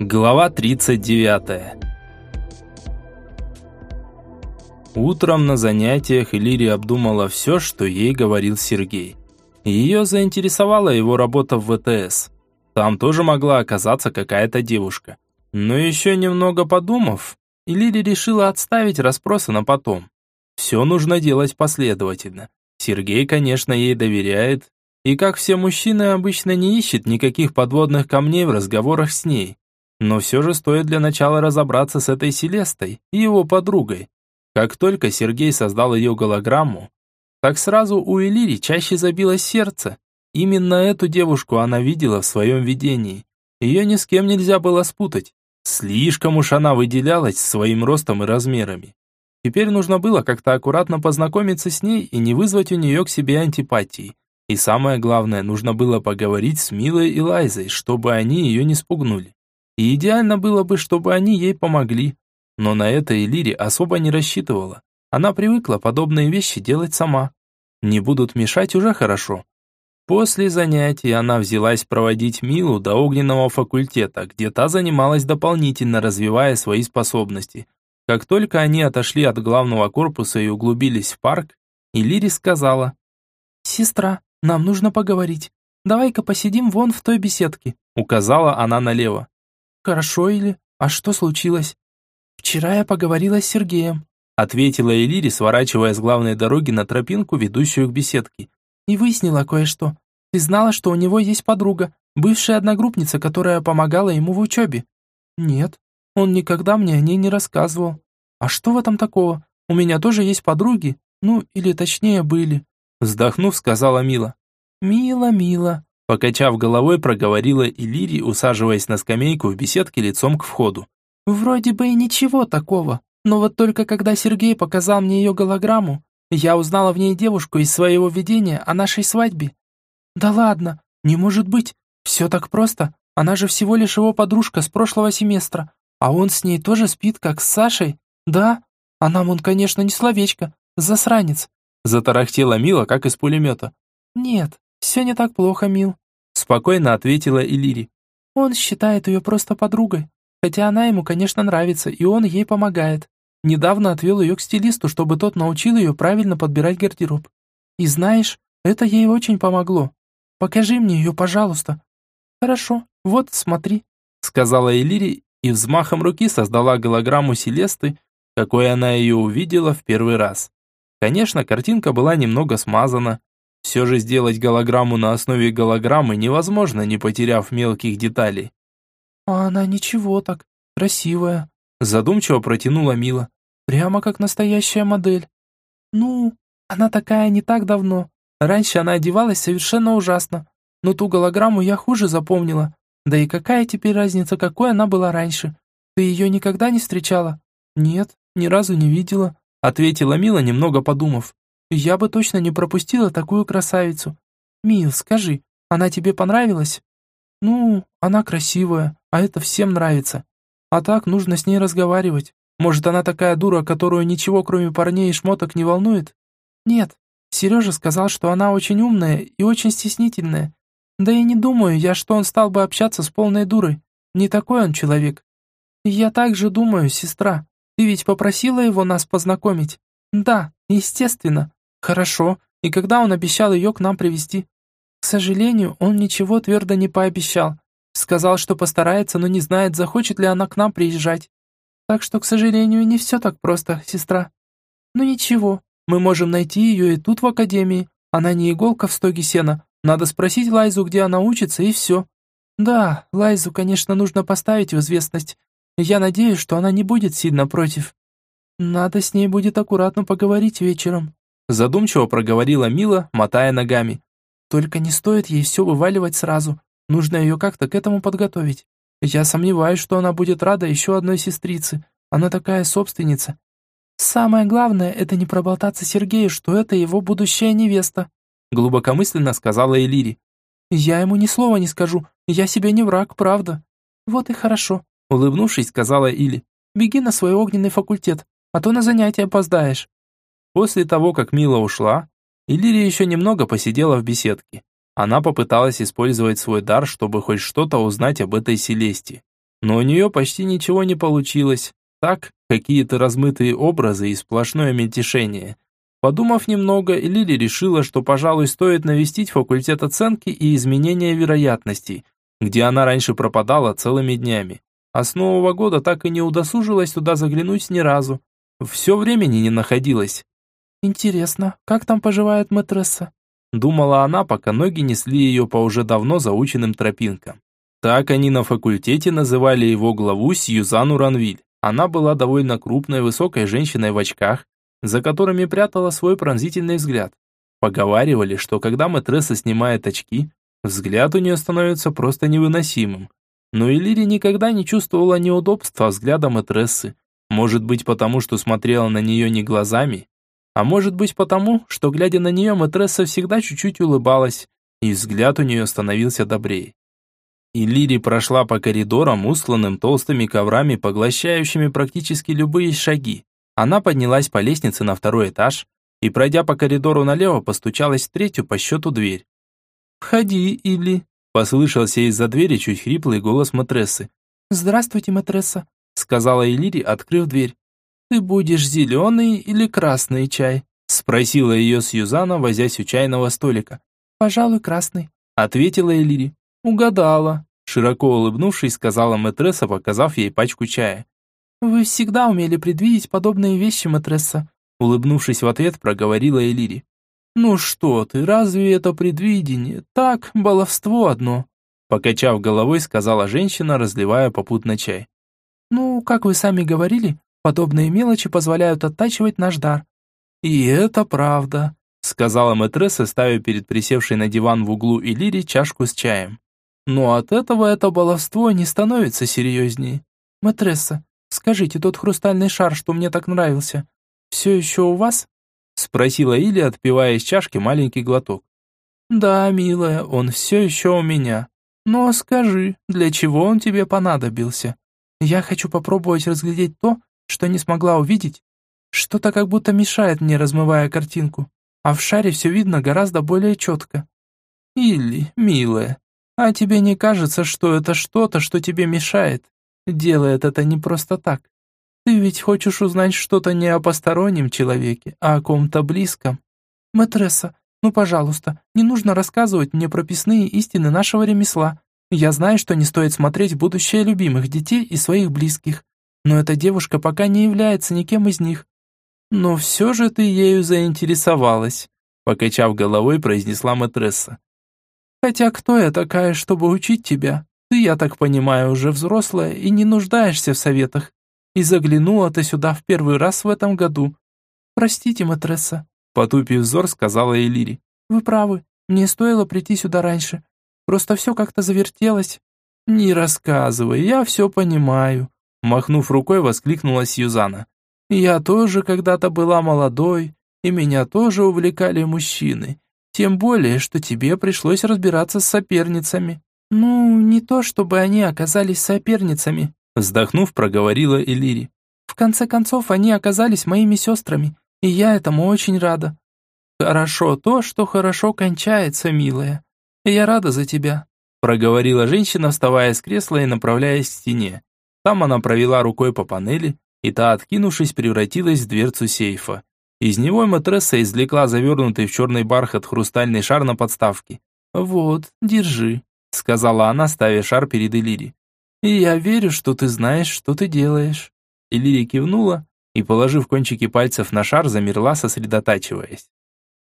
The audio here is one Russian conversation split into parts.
Глава 39 Утром на занятиях Иллирия обдумала все, что ей говорил Сергей. Ее заинтересовала его работа в ВТС. Там тоже могла оказаться какая-то девушка. Но еще немного подумав, Иллирия решила отставить расспросы на потом. Все нужно делать последовательно. Сергей, конечно, ей доверяет, и как все мужчины обычно не ищет никаких подводных камней в разговорах с ней. Но все же стоит для начала разобраться с этой Селестой, его подругой. Как только Сергей создал ее голограмму, так сразу у Элири чаще забилось сердце. Именно эту девушку она видела в своем видении. Ее ни с кем нельзя было спутать. Слишком уж она выделялась своим ростом и размерами. Теперь нужно было как-то аккуратно познакомиться с ней и не вызвать у нее к себе антипатии. И самое главное, нужно было поговорить с Милой и Лайзой, чтобы они ее не спугнули. И идеально было бы, чтобы они ей помогли. Но на это Элири особо не рассчитывала. Она привыкла подобные вещи делать сама. Не будут мешать уже хорошо. После занятий она взялась проводить Милу до огненного факультета, где та занималась дополнительно, развивая свои способности. Как только они отошли от главного корпуса и углубились в парк, Элири сказала, «Сестра, нам нужно поговорить. Давай-ка посидим вон в той беседке», указала она налево. «Хорошо, или? А что случилось?» «Вчера я поговорила с Сергеем», ответила Элири, сворачивая с главной дороги на тропинку, ведущую к беседке. «И выяснила кое-что. Ты знала, что у него есть подруга, бывшая одногруппница, которая помогала ему в учебе?» «Нет, он никогда мне о ней не рассказывал». «А что в этом такого? У меня тоже есть подруги, ну, или точнее были». Вздохнув, сказала Мила. «Мила, Мила, Покачав головой, проговорила Иллири, усаживаясь на скамейку в беседке лицом к входу. «Вроде бы и ничего такого, но вот только когда Сергей показал мне ее голограмму, я узнала в ней девушку из своего видения о нашей свадьбе». «Да ладно, не может быть, все так просто, она же всего лишь его подружка с прошлого семестра, а он с ней тоже спит, как с Сашей, да? А нам он, конечно, не словечко, засранец», затарахтела Мила, как из пулемета. «Нет, «Все не так плохо, Мил», — спокойно ответила Илири. «Он считает ее просто подругой, хотя она ему, конечно, нравится, и он ей помогает. Недавно отвел ее к стилисту, чтобы тот научил ее правильно подбирать гардероб. И знаешь, это ей очень помогло. Покажи мне ее, пожалуйста». «Хорошо, вот, смотри», — сказала Элири и взмахом руки создала голограмму Селесты, какой она ее увидела в первый раз. Конечно, картинка была немного смазана, все же сделать голограмму на основе голограммы невозможно, не потеряв мелких деталей. «А она ничего так, красивая», задумчиво протянула Мила. «Прямо как настоящая модель». «Ну, она такая не так давно. Раньше она одевалась совершенно ужасно, но ту голограмму я хуже запомнила. Да и какая теперь разница, какой она была раньше? Ты ее никогда не встречала?» «Нет, ни разу не видела», ответила Мила, немного подумав. Я бы точно не пропустила такую красавицу. Мил, скажи, она тебе понравилась? Ну, она красивая, а это всем нравится. А так нужно с ней разговаривать. Может, она такая дура, которую ничего, кроме парней и шмоток, не волнует? Нет, Сережа сказал, что она очень умная и очень стеснительная. Да и не думаю я, что он стал бы общаться с полной дурой. Не такой он человек. Я так же думаю, сестра. Ты ведь попросила его нас познакомить? Да, естественно. Хорошо. И когда он обещал ее к нам привести? К сожалению, он ничего твердо не пообещал. Сказал, что постарается, но не знает, захочет ли она к нам приезжать. Так что, к сожалению, не все так просто, сестра. Ну ничего, мы можем найти ее и тут в академии. Она не иголка в стоге сена. Надо спросить Лайзу, где она учится, и все. Да, Лайзу, конечно, нужно поставить в известность. Я надеюсь, что она не будет сильно против. Надо с ней будет аккуратно поговорить вечером. Задумчиво проговорила Мила, мотая ногами. Только не стоит ей все вываливать сразу. Нужно ее как-то к этому подготовить. Я сомневаюсь, что она будет рада еще одной сестрице. Она такая собственница. Самое главное, это не проболтаться Сергею, что это его будущая невеста. Глубокомысленно сказала Элири. Я ему ни слова не скажу. Я себе не враг, правда. Вот и хорошо. Улыбнувшись, сказала Или. Беги на свой огненный факультет, а то на занятия опоздаешь. После того, как Мила ушла, Иллирия еще немного посидела в беседке. Она попыталась использовать свой дар, чтобы хоть что-то узнать об этой Селесте. но у нее почти ничего не получилось. Так, какие-то размытые образы и сплошное мельтешение. Подумав немного, Лили решила, что, пожалуй, стоит навестить факультет оценки и изменения вероятностей, где она раньше пропадала целыми днями. А с Нового года так и не удосужилась туда заглянуть ни разу. Все времени не находилось. «Интересно, как там поживает матресса?» Думала она, пока ноги несли ее по уже давно заученным тропинкам. Так они на факультете называли его главу Сьюзану Ранвиль. Она была довольно крупной, высокой женщиной в очках, за которыми прятала свой пронзительный взгляд. Поговаривали, что когда матресса снимает очки, взгляд у нее становится просто невыносимым. Но Элири никогда не чувствовала неудобства взгляда матрессы. Может быть, потому что смотрела на нее не глазами, а может быть потому, что, глядя на нее, матресса всегда чуть-чуть улыбалась, и взгляд у нее становился добрее. И Лири прошла по коридорам, устланным толстыми коврами, поглощающими практически любые шаги. Она поднялась по лестнице на второй этаж и, пройдя по коридору налево, постучалась в третью по счету дверь. «Входи, Илли», – послышался из-за двери чуть хриплый голос матрессы. «Здравствуйте, матресса», – сказала Элири, открыв дверь. «Ты будешь зеленый или красный чай?» – спросила ее Сьюзана, возясь у чайного столика. «Пожалуй, красный», – ответила Элири. «Угадала», – широко улыбнувшись, сказала матресса, показав ей пачку чая. «Вы всегда умели предвидеть подобные вещи, матресса», улыбнувшись в ответ, проговорила Элири. «Ну что ты, разве это предвидение? Так, баловство одно», покачав головой, сказала женщина, разливая попутно чай. «Ну, как вы сами говорили, подобные мелочи позволяют оттачивать наш дар». «И это правда», сказала матресса, ставя перед присевшей на диван в углу Элири чашку с чаем. «Но от этого это баловство не становится серьезнее. Матресса, Скажите, тот хрустальный шар, что мне так нравился, все еще у вас?» Спросила Иля, отпивая из чашки маленький глоток. «Да, милая, он все еще у меня. Но скажи, для чего он тебе понадобился? Я хочу попробовать разглядеть то, что не смогла увидеть. Что-то как будто мешает мне, размывая картинку, а в шаре все видно гораздо более четко. Или, милая, а тебе не кажется, что это что-то, что тебе мешает? делает это не просто так. Ты ведь хочешь узнать что-то не о постороннем человеке, а о ком-то близком. Матресса, ну, пожалуйста, не нужно рассказывать мне прописные истины нашего ремесла. Я знаю, что не стоит смотреть будущее любимых детей и своих близких, но эта девушка пока не является никем из них. Но все же ты ею заинтересовалась, покачав головой, произнесла матресса. Хотя кто я такая, чтобы учить тебя? Ты, я так понимаю, уже взрослая и не нуждаешься в советах. И заглянула ты сюда в первый раз в этом году. Простите, матресса, потупив взор, сказала Элири. Вы правы, мне стоило прийти сюда раньше. Просто все как-то завертелось. Не рассказывай, я все понимаю. Махнув рукой, воскликнула Сьюзана. Я тоже когда-то была молодой, и меня тоже увлекали мужчины. Тем более, что тебе пришлось разбираться с соперницами. «Ну, не то чтобы они оказались соперницами», вздохнув, проговорила Элири. «В конце концов, они оказались моими сестрами, и я этому очень рада. Хорошо то, что хорошо кончается, милая. Я рада за тебя», проговорила женщина, вставая с кресла и направляясь к стене. Там она провела рукой по панели, и та, откинувшись, превратилась в дверцу сейфа. Из него матресса извлекла завернутый в черный бархат хрустальный шар на подставке. «Вот, держи сказала она, ставя шар перед Элири. «И я верю, что ты знаешь, что ты делаешь». Элири кивнула и, положив кончики пальцев на шар, замерла, сосредотачиваясь.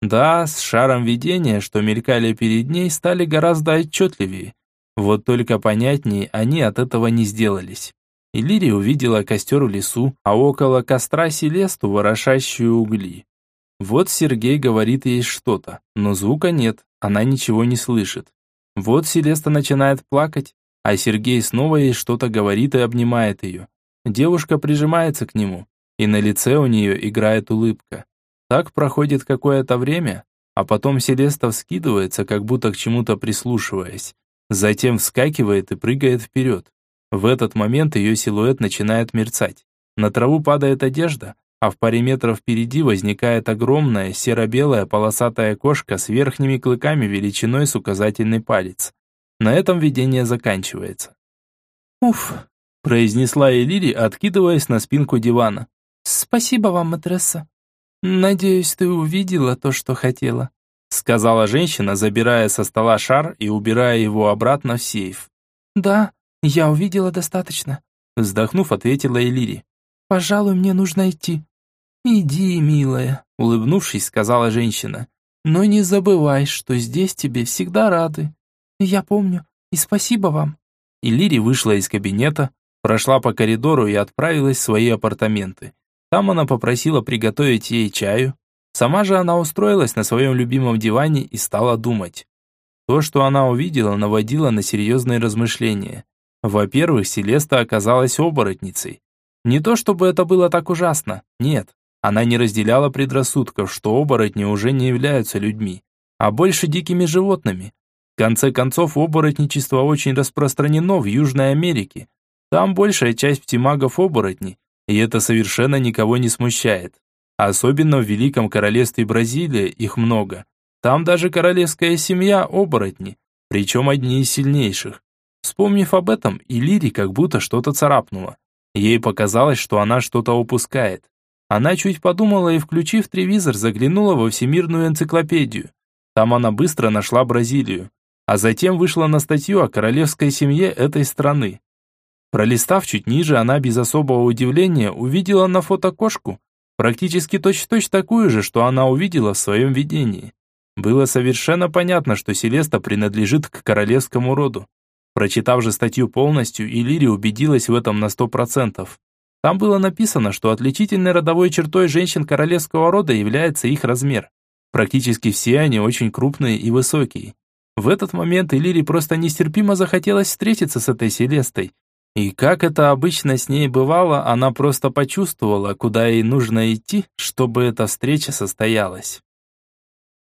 Да, с шаром видения, что мелькали перед ней, стали гораздо отчетливее. Вот только понятнее они от этого не сделались. Иллирия увидела костер в лесу, а около костра Селесту, ворошащую угли. Вот Сергей говорит ей что-то, но звука нет, она ничего не слышит. Вот Селеста начинает плакать, а Сергей снова ей что-то говорит и обнимает ее. Девушка прижимается к нему, и на лице у нее играет улыбка. Так проходит какое-то время, а потом Селеста вскидывается, как будто к чему-то прислушиваясь. Затем вскакивает и прыгает вперед. В этот момент ее силуэт начинает мерцать. На траву падает одежда, а в паре метров впереди возникает огромная серо-белая полосатая кошка с верхними клыками величиной с указательный палец. На этом видение заканчивается. «Уф, произнесла Элири, откидываясь на спинку дивана. «Спасибо вам, матресса. Надеюсь, ты увидела то, что хотела», сказала женщина, забирая со стола шар и убирая его обратно в сейф. «Да, я увидела достаточно», вздохнув, ответила Элири. «Пожалуй, мне нужно идти». «Иди, милая», улыбнувшись, сказала женщина. «Но не забывай, что здесь тебе всегда рады». «Я помню, и спасибо вам». Элири вышла из кабинета, прошла по коридору и отправилась в свои апартаменты. Там она попросила приготовить ей чаю. Сама же она устроилась на своем любимом диване и стала думать. То, что она увидела, наводило на серьезные размышления. Во-первых, Селеста оказалась оборотницей. Не то чтобы это было так ужасно, нет. Она не разделяла предрассудков, что оборотни уже не являются людьми, а больше дикими животными. В конце концов, оборотничество очень распространено в Южной Америке, там большая часть птимагов оборотни, и это совершенно никого не смущает. Особенно в Великом Королевстве Бразилия их много. Там даже королевская семья оборотни, причем одни из сильнейших. Вспомнив об этом, Илири как будто что-то царапнула. Ей показалось, что она что-то упускает. Она чуть подумала и, включив телевизор, заглянула во всемирную энциклопедию. Там она быстро нашла Бразилию, а затем вышла на статью о королевской семье этой страны. Пролистав чуть ниже, она без особого удивления увидела на фото кошку, практически точь-в-точь -точь такую же, что она увидела в своем видении. Было совершенно понятно, что Селеста принадлежит к королевскому роду. Прочитав же статью полностью, Иллири убедилась в этом на сто процентов. Там было написано, что отличительной родовой чертой женщин королевского рода является их размер. Практически все они очень крупные и высокие. В этот момент Иллири просто нестерпимо захотелось встретиться с этой Селестой, и как это обычно с ней бывало, она просто почувствовала, куда ей нужно идти, чтобы эта встреча состоялась.